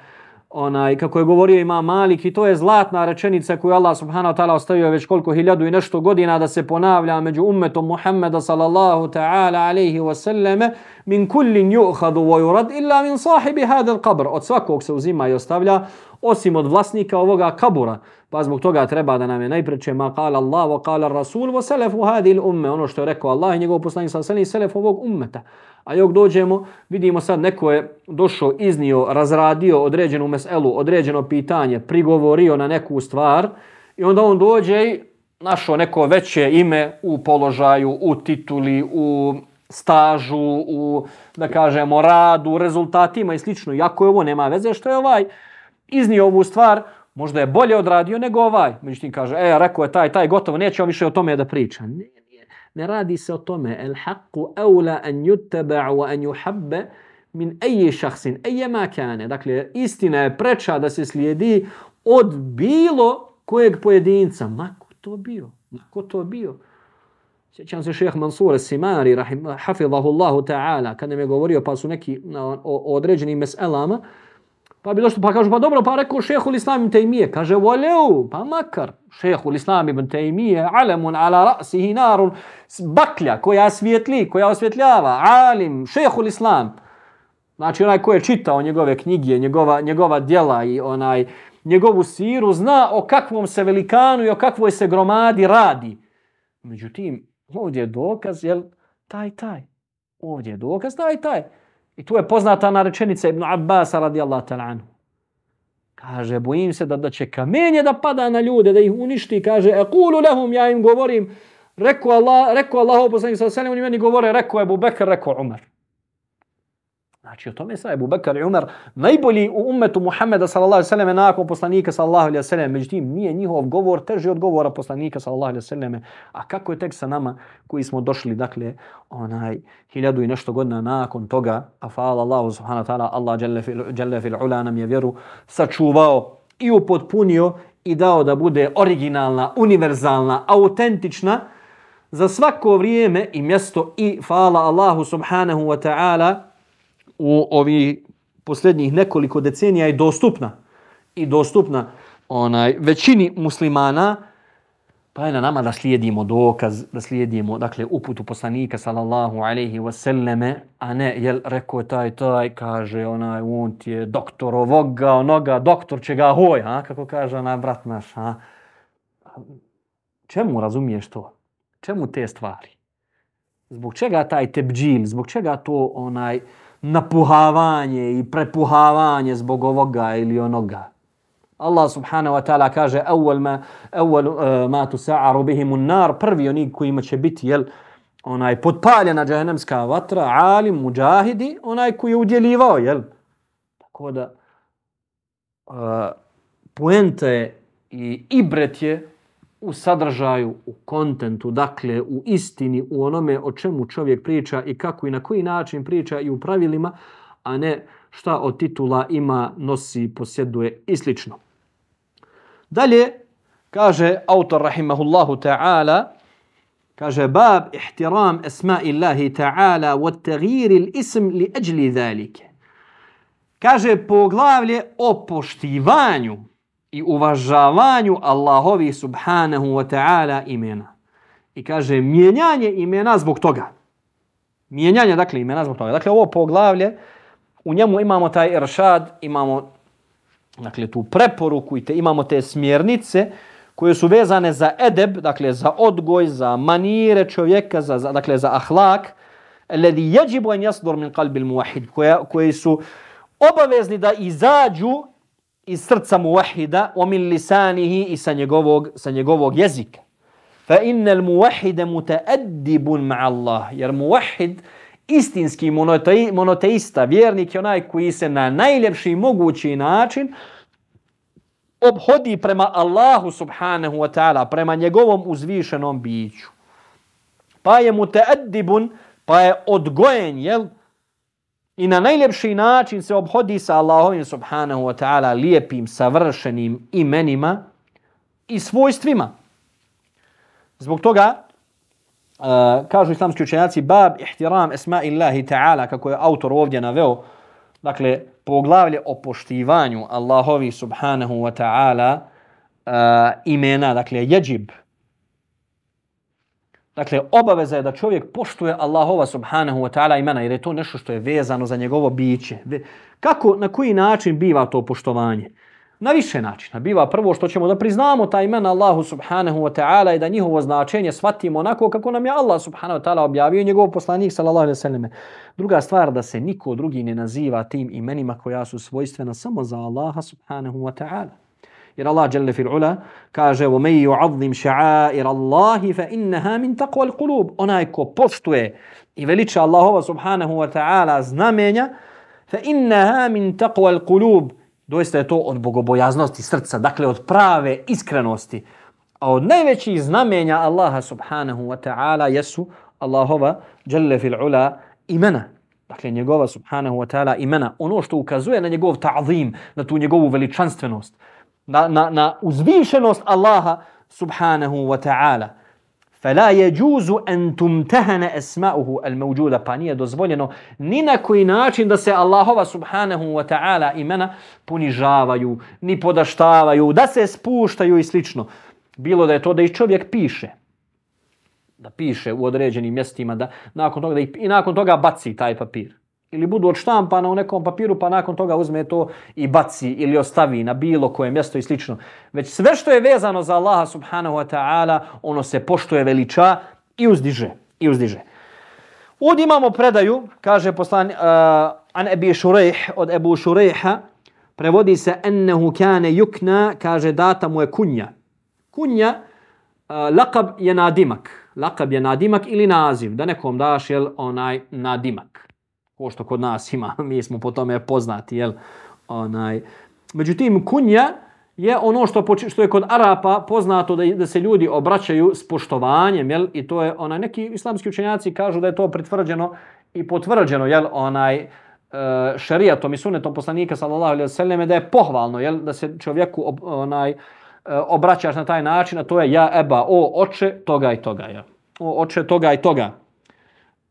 onaj, kako je govorio ima Malik i to je zlatna rečenica koju Allah subhanahu wa ta'ala ostavio već koliko hiljadu i nešto godina da se ponavlja među ummetom Muhammeda sallallahu ta'ala alaihi wa sallame min kullin ju'hadu wa yurad illa min sahibi hadal qabr od svakog se uzima i ostavlja osim od vlasnika ovoga kabura. Pa zbog toga treba da nam je najpreče ma kala Allah wa kala Rasul wa selefu hadil umme. Ono što je rekao Allah i njegov poslanik sa selim selef ovog ummeta. A jok dođemo, vidimo sad neko je došao, iznio, razradio određenu meselu, određeno pitanje, prigovorio na neku stvar i onda on dođe i našao neko veće ime u položaju, u tituli, u stažu, u, da kažemo, radu, rezultatima i slično. Iako je ovo nema veze što je ovaj iznio ovu stvar, možda je bolje odradio nego ovaj. Međutim kaže, e, rekao je taj, taj, gotovo, neće on više o tome da priča. Ne, ne, ne radi se o tome. El haqqu eula an yutteba'u an yuhabbe min eji šahsin, eje makane. Dakle, istina je preča da se slijedi od bilo kojeg pojedinca. Mako to bio? Mako to bio? Sjećam se šeheh Mansur Simari, rahim, Allahu ta'ala, kad nam je govorio, pa su neki o, o određenim meselama, Pa bi došli, pa kažu, pa dobro, pa rekao šehu l'islam ibn Tejmije. Kaže, voleu, pa makar. Šehu l'islam ibn Tejmije, alemun ala rasihi narun, baklja koja svijetli, koja osvjetljava, alim, šehu islam. Znači, onaj ko je čitao njegove knjige, njegova, njegova djela i onaj, njegovu siru, zna o kakvom se velikanu i o kakvoj se gromadi radi. Međutim, ovdje je dokaz, jel, taj, taj. Ovdje je dokaz, taj, taj. I tu je poznata narečenica Ibn Abbas radijallahu ta'ala anhu. Kaže, bojim se da, da će kamenje da pada na ljude, da ih uništi. Kaže, e kulu lehum, ja im govorim, Reku Allah, rekao Allah, poslanik sa selim, oni meni govore, rekao je Bekr, rekao Umar. Znači, o tome sa Ebu Bekar i Umar najbolji u ummetu Muhammeda sallallahu alaihi sallam nakon poslanika sallallahu alaihi sallam. Međutim, nije njihov govor teži od govora poslanika sallallahu alaihi sallam. A kako je tek sa nama koji smo došli, dakle, onaj hiljadu i nešto godina nakon toga, a fa'ala Allahu subhanahu wa ta'ala, Allah jalla fil, jalla fil ula nam je vjeru sačuvao i upotpunio i dao da bude originalna, univerzalna, autentična za svako vrijeme i mjesto i fala Allahu subhanahu wa ta'ala u ovi posljednjih nekoliko decenija je dostupna i dostupna onaj većini muslimana pa je na nama da slijedimo dokaz, da slijedimo dakle uputu poslanika sallallahu alejhi ve selleme, a ne jel rekao taj taj kaže onaj on ti je doktor ovoga, onoga, doktor će ga hoj, a kako kaže onaj brat naš, a čemu razumiješ to? Čemu te stvari? Zbog čega taj tebdžil, zbog čega to onaj napuhavanje i prepuhavanje zbog ovoga ili onoga? Allah subhanahu wa ta'ala kaže awwal ma awwal uh, ma tusa'aru bihim an-nar prvi oni kojima će biti jel onaj podpaljena džehennemska vatra alim mujahidi onaj koji je udjelivao jel tako da uh, poenta je i ibret je u sadržaju, u kontentu, dakle u istini, u onome o čemu čovjek priča i kako i na koji način priča i u pravilima, a ne šta od titula ima, nosi, posjeduje i slično. Dalje, kaže autor rahimahullahu ta'ala, kaže bab ihtiram esma'i Allahi ta'ala wa tagiri ism li ajli dhalike. Kaže poglavlje o poštivanju i uvažavanju Allahovi subhanahu wa ta'ala imena. I kaže mijenjanje imena zbog toga. Mijenjanje, dakle, imena zbog toga. Dakle, ovo poglavlje, u njemu imamo taj iršad, imamo dakle, tu preporuku i te, imamo te smjernice koje su vezane za edeb, dakle, za odgoj, za manire čovjeka, za, za, dakle, za ahlak, alladhi yajibu an yasdur min qalbi al-muwahhid su obavezni da izađu iz srca muwahhida wa min lisanihi i sa njegovog sa njegovog jezika fa innal al-muwahhid mutaaddibun ma'a Allah jer muwahhid istinski monoteista, vjernik je onaj koji se na najljepši mogući način obhodi prema Allahu subhanahu wa ta'ala, prema njegovom uzvišenom biću. Pa je mutaaddibun, pa je odgojen, jel? I na najljepši način se obhodi sa Allahovim subhanahu wa ta'ala lijepim, savršenim imenima i svojstvima. Zbog toga, uh, kažu islamski učenjaci, bab ihtiram esma illahi ta'ala, kako je autor ovdje naveo, dakle, poglavlje o poštivanju Allahovi subhanahu wa ta'ala uh, imena, dakle, jeđib. Dakle, obaveza je da čovjek poštuje Allahova subhanahu wa ta'ala imena, jer je to nešto što je vezano za njegovo biće. Kako, na koji način biva to poštovanje? Na više načina. Biva prvo što ćemo da priznamo ta imena Allahu subhanahu wa ta'ala i da njihovo značenje shvatimo onako kako nam je Allah subhanahu wa ta'ala objavio i njegov poslanik sallallahu alaihi sallam. Druga stvar da se niko drugi ne naziva tim imenima koja su svojstvena samo za Allaha subhanahu wa ta'ala. Jer Allah dželle fil ula kaže: "Ve men yu'azzim sha'air Allahi fa innaha min taqwa al-qulub." Onaj ko poštuje i veliča Allahova subhanahu wa ta'ala znamenja, fa innaha min taqwa al-qulub. Doista je to od bogobojaznosti srca, dakle od prave iskrenosti. A od najvećih znamenja Allaha subhanahu wa ta'ala jesu Allahova dželle fil ula imena. Dakle, njegova subhanahu wa ta'ala imena. Ono što ukazuje na njegov ta'zim, na tu njegovu veličanstvenost na, na, na uzvišenost Allaha subhanahu wa ta'ala. Fela je džuzu entum tehene esma'uhu el mevđuda, pa nije dozvoljeno ni na koji način da se Allahova subhanahu wa ta'ala imena ponižavaju, ni podaštavaju, da se spuštaju i slično. Bilo da je to da i čovjek piše, da piše u određenim mjestima, da nakon toga, da i, i nakon toga baci taj papir ili budu odštampana u nekom papiru pa nakon toga uzme to i baci ili ostavi na bilo koje mjesto i slično. Već sve što je vezano za Allaha subhanahu wa ta'ala, ono se poštuje veliča i uzdiže. I uzdiže. Ovdje imamo predaju, kaže poslan uh, an Ebi Šurejh od Ebu Šurejha, prevodi se ennehu kane yukna, kaže data mu je kunja. Kunja, uh, lakab je nadimak. Lakab je nadimak ili naziv, da nekom daš jel, onaj nadimak ko što kod nas ima, mi smo po tome poznati, jel? Onaj. Međutim, kunja je ono što, što je kod Arapa poznato da, da se ljudi obraćaju s poštovanjem, jel? I to je, onaj, neki islamski učenjaci kažu da je to pritvrđeno i potvrđeno, jel? Onaj, e, šerijatom i sunetom poslanika sallallahu alejhi ve selleme da je pohvalno jel da se čovjeku onaj e, obraćaš na taj način, a to je ja eba, o oče toga i toga. Ja. O oče toga i toga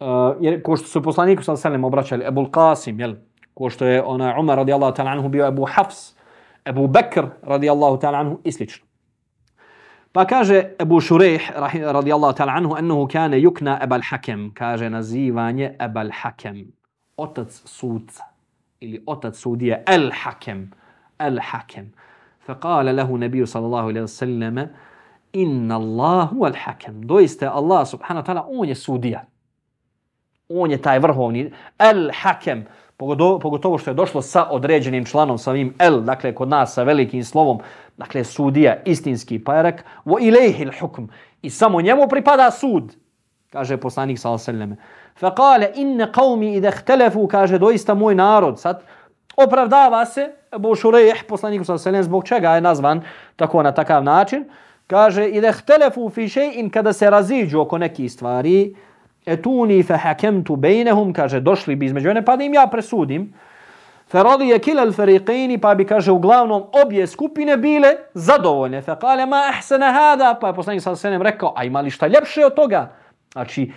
Uh, jer ko što su poslaniku sa selem obraćali Ebul Qasim, jel? ko što je ona Umar radijallahu ta'ala anhu bio Ebu Hafs, Ebu Bekr radijallahu ta'ala anhu i slično. Pa kaže Ebu Šurejh radijallahu ta'ala anhu ennehu kane yukna Ebal Hakem, kaže nazivanje Ebal Hakem, otac sudca ili otac sudije El Hakem, El Hakem. فقال له النبي صلى الله عليه وسلم إن الله هو الحكم دويست الله سبحانه وتعالى on je sudija on je taj vrhovni el hakem pogotovo što je došlo sa određenim članom sa ovim el dakle kod nas sa velikim slovom dakle sudija istinski pa je rek wa ilayhi al-hukm i samo njemu pripada sud kaže poslanik sallallahu alejhi ve selleme fa qala qaumi idha ikhtalafu kaže doista moj narod sad opravdava se Abu Shurayh, poslanik sa selem zbog čega je nazvan tako na takav način. Kaže, ide htelefu fi še'in kada se raziđu oko nekih stvari, etuni fe hakemtu bejnehum, kaže, došli bi između mene, pa da im ja presudim. Fe radi je kilel feriqini, pa bi, kaže, uglavnom obje skupine bile zadovoljne. Fe kale, ma ahsana hada, pa je poslanik sa selem rekao, a ima li šta ljepše od toga? Znači,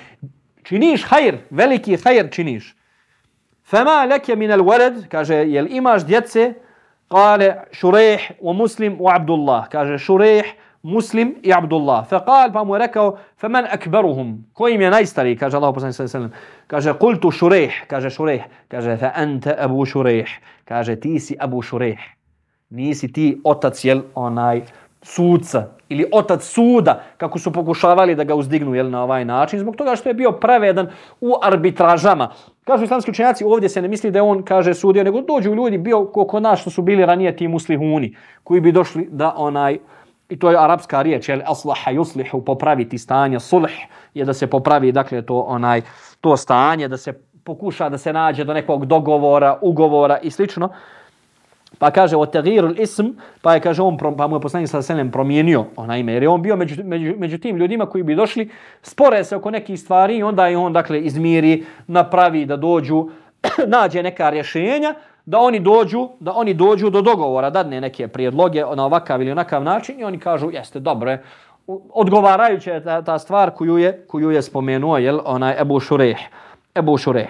činiš hajr, veliki hajr činiš. Fema leke min al walad, kaže, jel imaš djece? Kale Šurejh u Muslim u Abdullah. Kaže Šurejh, Muslim i Abdullah. Fekal, pa mu je rekao, femen ekberuhum, kojim je najstariji, kaže Allah poslani sallam. Kaže, kultu Šurejh, kaže Šurejh, kaže, fe ente Abu Šurejh, kaže, ti si Abu Šurejh. Nisi ti otac, jel, onaj, sudca ili otac suda, kako su pokušavali da ga uzdignu jel, na ovaj način, zbog toga što je bio prevedan u arbitražama. Kažu islamski učenjaci, ovdje se ne misli da on, kaže, sudio, nego dođu ljudi, bio koliko nas što su bili ranije ti muslihuni, koji bi došli da onaj, i to je arapska riječ, jel, aslaha yuslihu, popraviti stanje, sulh je da se popravi, dakle, to onaj, to stanje, da se pokuša da se nađe do nekog dogovora, ugovora i slično. Pa kaže o tagirul ism, pa je kaže on pa mu je poslanik sa selem promijenio ona ime jer je on bio među, među, među tim ljudima koji bi došli spore se oko nekih stvari i onda je on dakle izmiri, napravi da dođu nađe neka rješenja da oni dođu da oni dođu do dogovora, dadne neke prijedloge na ovakav ili onakav način i oni kažu jeste dobro odgovarajuće ta, ta stvar koju je koju je spomenuo jel onaj Ebu Šureh Ebu Šureh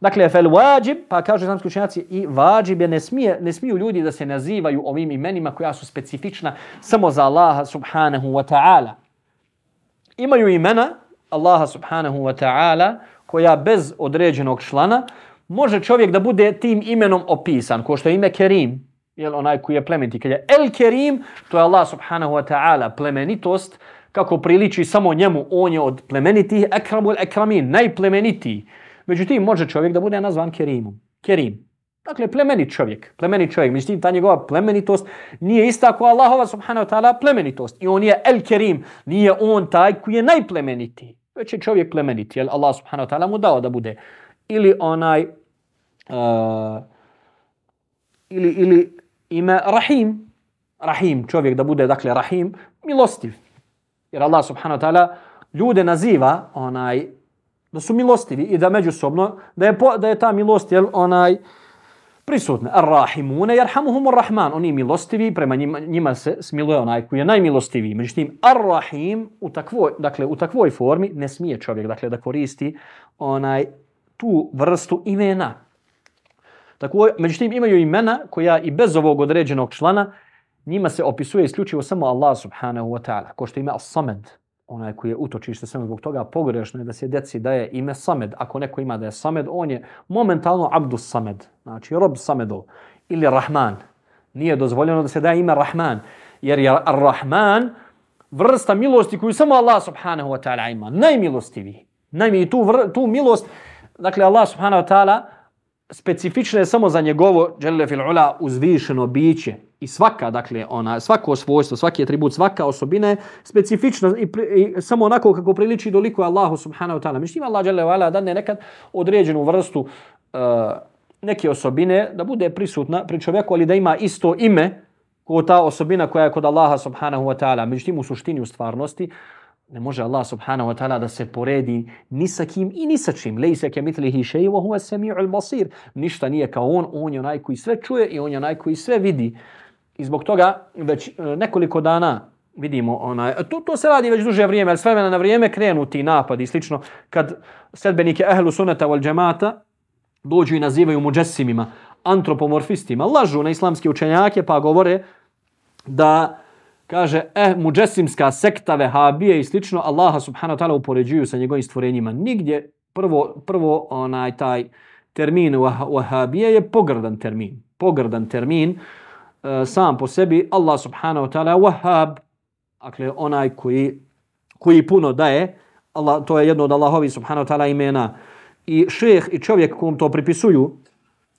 Dakle, fel wajib, pa kažu islamski učenjaci, i vađib je, ne, smije, ne smiju ljudi da se nazivaju ovim imenima koja su specifična samo za Allaha subhanahu wa ta'ala. Imaju imena Allaha subhanahu wa ta'ala koja bez određenog člana može čovjek da bude tim imenom opisan, ko što je ime Kerim, jel onaj koji je plemeniti. Kad je El Kerim, to je Allah subhanahu wa ta'ala, plemenitost, kako priliči samo njemu, on je od plemenitih, ekramul ekramin, najplemenitiji. Međutim, može čovjek da bude nazvan Kerimom. Kerim. Dakle, plemenit čovjek. Plemenit čovjek. Međutim, ta njegova plemenitost nije ista kao Allahova subhanahu wa ta'ala plemenitost. I on je El Kerim. Nije on taj koji je najplemenitiji. Već je čovjek plemenit. Jer Allah subhanahu wa ta'ala mu dao da bude. Ili onaj... Uh, ili, ili ime Rahim. Rahim. Čovjek da bude, dakle, Rahim. Milostiv. Jer Allah subhanahu wa ta'ala ljude naziva onaj da su milostivi i da međusobno da je po, da je ta milost jel onaj prisutna arrahimune yarhamuhumur rahman oni milostivi prema njima, njima se smiluje onaj koji je najmilostiviji međutim arrahim u takvoj dakle u takvoj formi ne smije čovjek dakle da koristi onaj tu vrstu imena tako međutim imaju imena koja i bez ovog određenog člana njima se opisuje isključivo samo Allah subhanahu wa ta'ala ko što ima as-samad onaj koji je utočište samo zbog toga pogrešno je da se deci daje ime Samed. Ako neko ima da je Samed, on je momentalno Abdus Samed, znači rob Samedov ili Rahman. Nije dozvoljeno da se daje ime Rahman, jer je Rahman vrsta milosti koju samo Allah subhanahu wa ta'ala ima. Najmilostiviji. Najmi tu, vr, tu milost, dakle Allah subhanahu wa ta'ala specifično je samo za njegovo dželle fil ula uzvišeno biće. I svaka dakle ona svako svojstvo svaki atribut svaka osobina je specifična i, i samo onako kako priliči doliko Allahu subhanahu wa taala. Mislim Allah dželle vala da ne nekad određenu vrstu uh, neke osobine da bude prisutna pri čovjeku ali da ima isto ime kao ta osobina koja je kod Allaha subhanahu wa taala. Međutim u suštini u stvarnosti ne može Allah subhanahu wa ta'ala da se poredi ni sa kim i ni sa čim. Lejse ke mitlihi šeji wa huwa sami'ul basir. Ništa nije kao on, on je onaj koji sve čuje i on je onaj koji sve vidi. I zbog toga već e, nekoliko dana vidimo onaj to to se radi već duže vrijeme, al s vremena na vrijeme krenu ti napadi slično kad sedbenike ehlu sunata wal džemata dođu i nazivaju muđesimima, antropomorfistima, lažu na islamske učenjake pa govore da kaže eh muđesimska sekta vehabije i slično Allaha subhanahu wa ta'ala upoređuju sa njegovim stvorenjima. Nigdje prvo, prvo onaj taj termin vehabije je pogrdan termin. Pogrdan termin e, sam po sebi Allah subhanahu wa ta'ala wahab dakle onaj koji, koji puno daje Allah, to je jedno od Allahovi subhanahu wa ta'ala imena i šeh i čovjek kom to pripisuju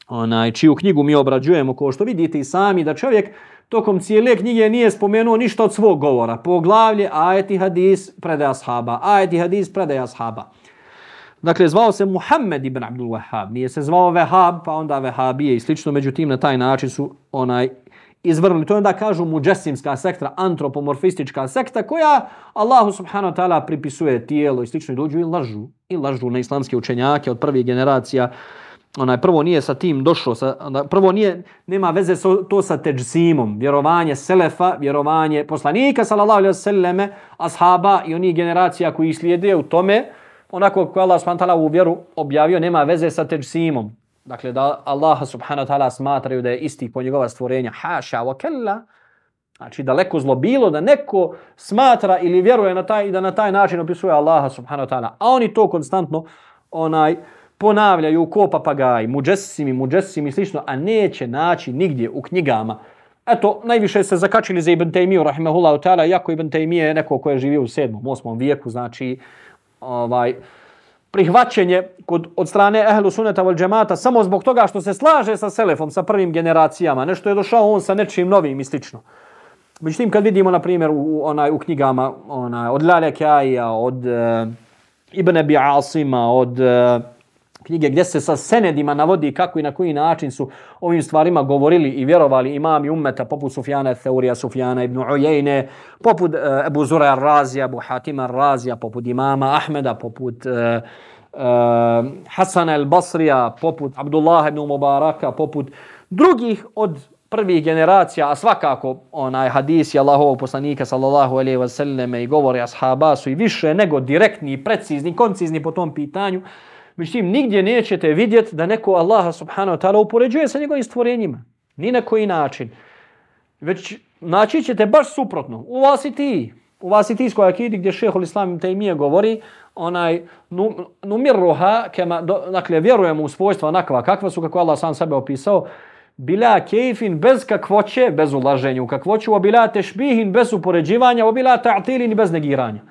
onaj čiju knjigu mi obrađujemo ko što vidite i sami da čovjek tokom cijele knjige nije spomenuo ništa od svog govora. Po glavlje ajeti hadis predaja ashaba. Ajeti hadis predaja ashaba. Dakle, zvao se Muhammed ibn Abdul Wahhab. Nije se zvao Wahhab, pa onda Wahhabije i slično. Međutim, na taj način su onaj izvrnuli. To je onda kažu muđesimska sekta, antropomorfistička sekta, koja Allahu subhanahu wa ta'ala pripisuje tijelo i slično. I dođu i lažu. I lažu na islamske učenjake od prvih generacija onaj prvo nije sa tim došlo sa prvo nije nema veze so, to sa teđsimom. Vjerovanje selefa vjerovanje poslanika sallallahu alejhi ve selleme ashaba i oni generacija koji slijede u tome onako kako Allah subhanahu u vjeru objavio nema veze sa teđsimom. Dakle da Allah subhanahu wa taala smatraju da je isti po njegova stvorenja. Haša wa kalla znači daleko zlo bilo da neko smatra ili vjeruje na taj da na taj način opisuje Allaha subhanahu wa taala. A oni to konstantno onaj ponavljaju ko papagaj, muđesimi, muđesimi i slično, a neće naći nigdje u knjigama. Eto, najviše se zakačili za Ibn Taymiju, rahimahullahu ta'ala, jako Ibn Taymije je neko koje je živio u 7. 8. vijeku, znači, ovaj, prihvaćenje kod, od strane ehlu suneta vol džemata samo zbog toga što se slaže sa selefom, sa prvim generacijama, nešto je došao on sa nečim novim i slično. Međutim, kad vidimo, na primjer, u, onaj, u knjigama onaj, od Lale Kjaja, od e, Ibn Abi Asima, od E, knjige gdje se sa senedima navodi kako i na koji način su ovim stvarima govorili i vjerovali imami ummeta poput Sufjana Theurija, Sufjana ibn Ujejne, poput uh, Ebu Zura Razija, Ebu Hatima Razija, poput imama Ahmeda, poput uh, uh, Hasana el Basrija, poput Abdullah ibn Mubaraka, poput drugih od prvih generacija, a svakako onaj hadis je Allahovog poslanika sallallahu alejhi ve selleme i govori ashaba su i više nego direktni, precizni, koncizni po tom pitanju. Međutim, nigdje nećete vidjeti da neko Allaha subhanahu wa ta'ala upoređuje sa njegovim stvorenjima. Ni na koji način. Već naći ćete baš suprotno. U vas i ti. U vas i ti s koja kidi gdje šehol islam te imije govori onaj numirruha kema, do, dakle, vjerujemo u svojstva onakva kakva su kako Allah sam sebe opisao bila kejfin bez kakvoće, bez ulaženja u kakvoću, a bila tešbihin bez upoređivanja, a bila ta'tilin bez negiranja.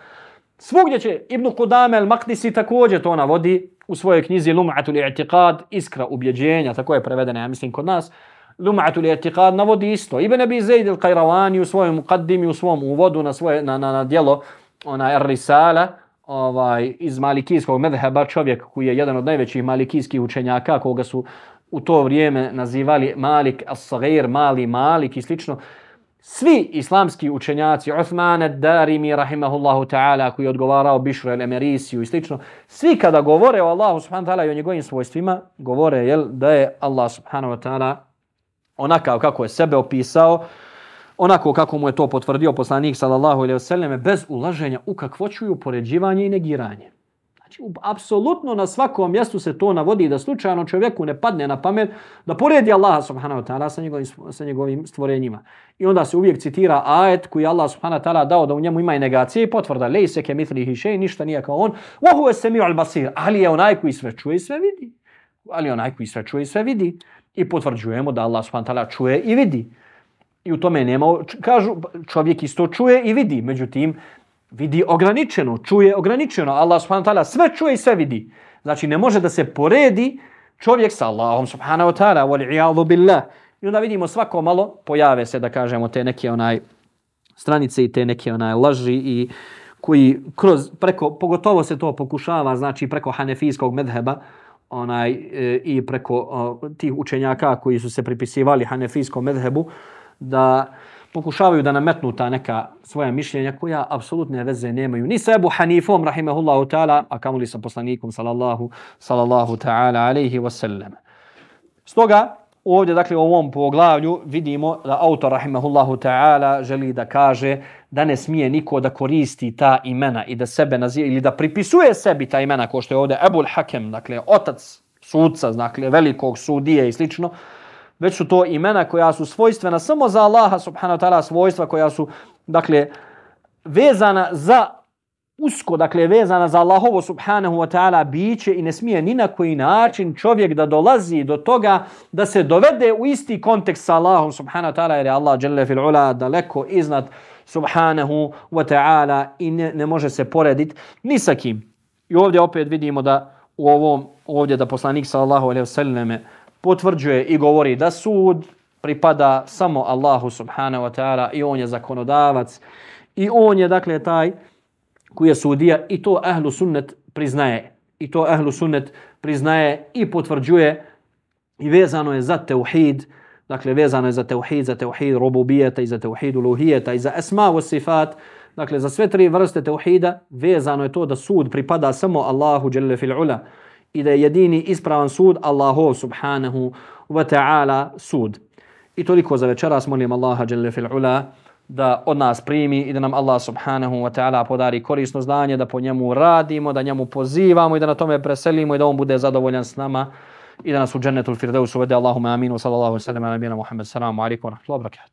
Svugdje će Ibn Qudame al-Maqdisi također to navodi u svojoj knjizi Lum'atul i'tiqad, iskra ubjeđenja, tako je prevedena, ja mislim, kod nas. Lum'atul i'tiqad navodi isto. Ibn Abi Zaid al-Qayrawani u svojom muqaddimi, u svom uvodu na svoje na, na, na djelo, ona Ar-Risala, ovaj, iz malikijskog medheba, čovjek koji je jedan od najvećih malikijskih učenjaka, koga su u to vrijeme nazivali Malik as-Sagir, Mali Malik i slično, svi islamski učenjaci, Uthman ad-Darimi, rahimahullahu ta'ala, koji je odgovarao Bišru el-Emerisiju i slično, svi kada govore o Allahu subhanahu wa ta'ala i o njegovim svojstvima, govore jel, da je Allah subhanahu wa ta'ala onakav kako je sebe opisao, onako kako mu je to potvrdio poslanik sallallahu alaihi wa sallam, bez ulaženja u kakvoću i upoređivanje i negiranje. Znači, apsolutno na svakom mjestu se to navodi da slučajno čovjeku ne padne na pamet da poredi Allaha subhanahu wa ta'ala sa njegovim, sa njegovim stvorenjima. I onda se uvijek citira ajet koji Allah subhanahu wa ta'ala dao da u njemu ima i negacije i potvrda. Lej se ke mitlihi še, ništa nije kao on. Wahu es semi'u al-basir. Ali je onaj koji sve čuje i sve vidi. Ali je onaj koji sve čuje i sve vidi. I potvrđujemo da Allah subhanahu wa ta'ala čuje i vidi. I u tome nema, kažu, čovjek isto čuje i vidi. Međutim, vidi ograničeno, čuje ograničeno. Allah subhanahu wa ta'ala sve čuje i sve vidi. Znači ne može da se poredi čovjek sa Allahom subhanahu wa ta'ala wal i'adu billah. I onda vidimo svako malo pojave se da kažemo te neke onaj stranice i te neke onaj laži i koji kroz preko pogotovo se to pokušava znači preko hanefijskog medheba onaj e, i preko o, tih učenjaka koji su se pripisivali hanefijskom medhebu da pokušavaju da nametnu ta neka svoja mišljenja koja apsolutne veze nemaju ni sa Ebu Hanifom, rahimahullahu ta'ala, a kamuli sa poslanikom, sallallahu, sallallahu ta'ala, alaihi wasallam. Stoga, Ovdje, dakle, u ovom poglavlju vidimo da autor, rahimahullahu ta'ala, želi da kaže da ne smije niko da koristi ta imena i da sebe naziva, ili da pripisuje sebi ta imena, ko što je ovdje Ebul Hakem, dakle, otac sudca, dakle, velikog sudije i slično, već su to imena koja su svojstvena samo za Allaha, subhanahu wa ta'ala, svojstva koja su, dakle, vezana za usko, dakle, vezana za Allahovo subhanahu wa ta'ala biće i ne smije ni na koji način čovjek da dolazi do toga da se dovede u isti kontekst sa Allahom subhanahu wa ta'ala jer je Allah jalla fil ula daleko iznad subhanahu wa ta'ala i ne, ne može se porediti ni sa kim. I ovdje opet vidimo da u ovom, ovdje da poslanik sallallahu alaihi wa sallam potvrđuje i govori da sud pripada samo Allahu subhanahu wa ta'ala i on je zakonodavac i on je dakle taj koji je sudija i to ahlu sunnet priznaje. I to ahlu sunnet priznaje i potvrđuje i vezano je za teuhid, dakle vezano je za teuhid, za teuhid robubijeta i za teuhid uluhijeta i za esma u sifat, dakle za sve tri vrste teuhida vezano je to da sud pripada samo Allahu jalla fil ula i da je jedini ispravan sud Allahov subhanahu wa ta'ala sud. I toliko za večeras molim Allaha jalla fil ula da od nas primi i da nam Allah subhanahu wa ta'ala podari korisno znanje, da po njemu radimo, da njemu pozivamo i da na tome preselimo i da on bude zadovoljan s nama i da nas u džennetu firdevsu vede Allahumma aminu sallallahu sallam ala nabina Muhammed salamu alaikum wa rahmatullahi wa barakatuh.